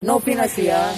No opinas ya.